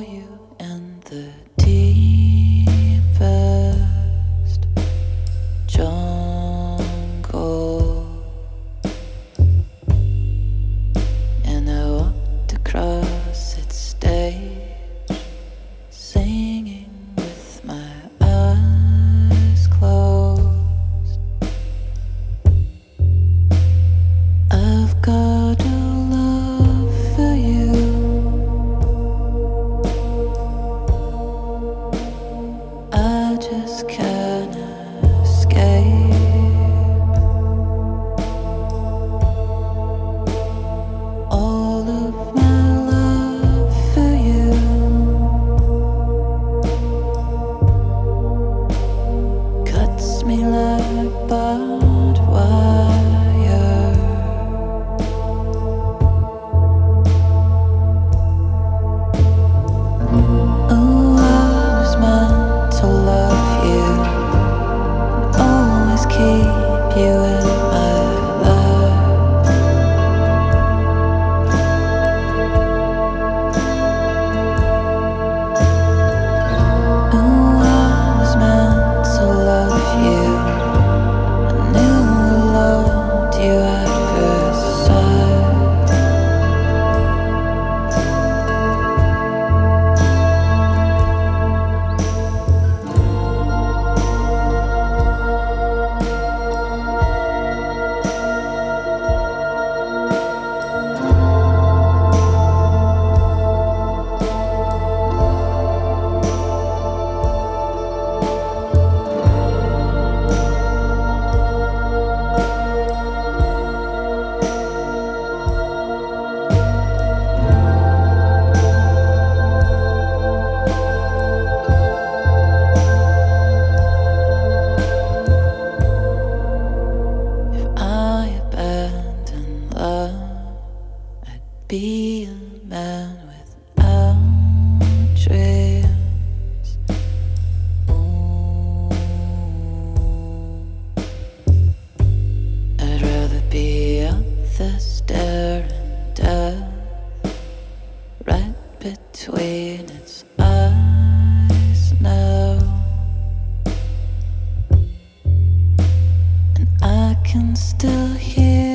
you and the just cause between its eyes now. And I can still hear.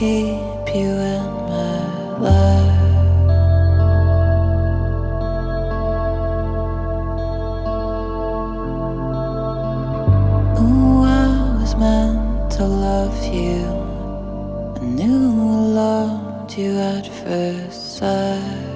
keep you in my life. Ooh, I was meant to love you. I knew I loved you at first sight.